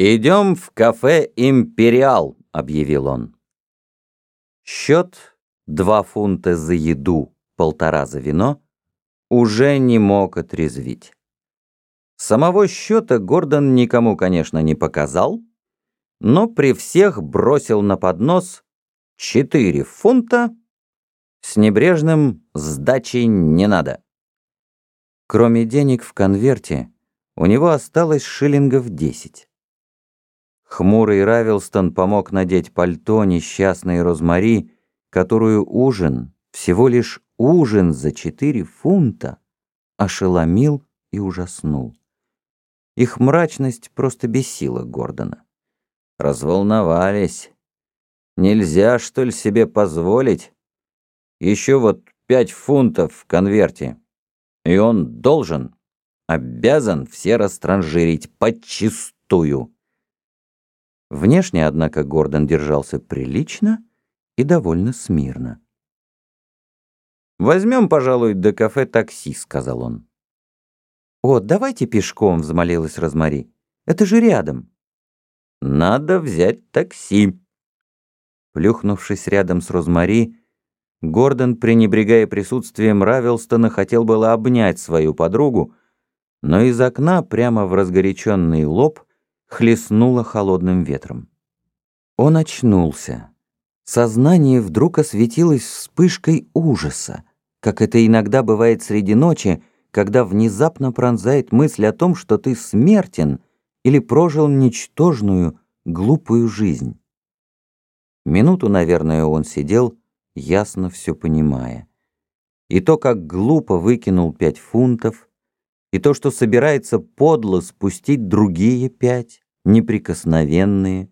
«Идем в кафе «Империал», — объявил он. Счет два фунта за еду, полтора за вино уже не мог отрезвить. Самого счета Гордон никому, конечно, не показал, но при всех бросил на поднос четыре фунта с небрежным «сдачи не надо». Кроме денег в конверте, у него осталось шиллингов десять. Хмурый Равилстон помог надеть пальто несчастной Розмари, которую ужин, всего лишь ужин за четыре фунта, ошеломил и ужаснул. Их мрачность просто бесила Гордона. Разволновались. Нельзя, что ли, себе позволить? Еще вот пять фунтов в конверте. И он должен, обязан все растранжирить подчистую. Внешне, однако, Гордон держался прилично и довольно смирно. «Возьмем, пожалуй, до кафе такси», — сказал он. «О, давайте пешком», — взмолилась Розмари. «Это же рядом». «Надо взять такси». Плюхнувшись рядом с Розмари, Гордон, пренебрегая присутствием Равелстона, хотел было обнять свою подругу, но из окна прямо в разгоряченный лоб хлестнуло холодным ветром. Он очнулся. Сознание вдруг осветилось вспышкой ужаса, как это иногда бывает среди ночи, когда внезапно пронзает мысль о том, что ты смертен или прожил ничтожную, глупую жизнь. Минуту, наверное, он сидел, ясно все понимая. И то, как глупо выкинул пять фунтов, и то, что собирается подло спустить другие пять, неприкосновенные.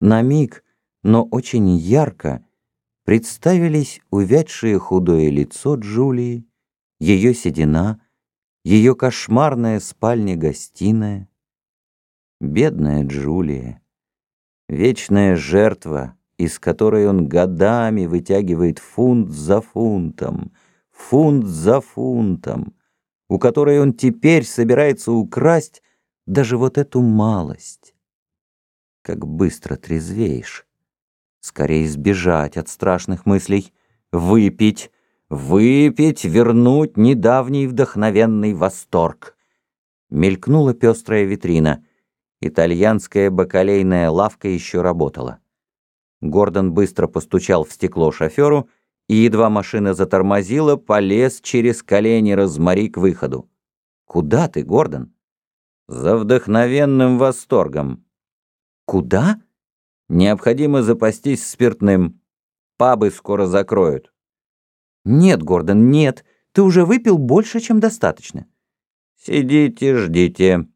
На миг, но очень ярко, представились увядшее худое лицо Джулии, ее седина, ее кошмарная спальня-гостиная. Бедная Джулия, вечная жертва, из которой он годами вытягивает фунт за фунтом, фунт за фунтом, у которой он теперь собирается украсть даже вот эту малость. Как быстро трезвеешь. Скорее сбежать от страшных мыслей, выпить, выпить, вернуть недавний вдохновенный восторг. Мелькнула пестрая витрина. Итальянская бакалейная лавка еще работала. Гордон быстро постучал в стекло шоферу и, едва машина затормозила, полез через колени Розмари к выходу. «Куда ты, Гордон?» «За вдохновенным восторгом». «Куда?» «Необходимо запастись спиртным. Пабы скоро закроют». «Нет, Гордон, нет. Ты уже выпил больше, чем достаточно». «Сидите, ждите.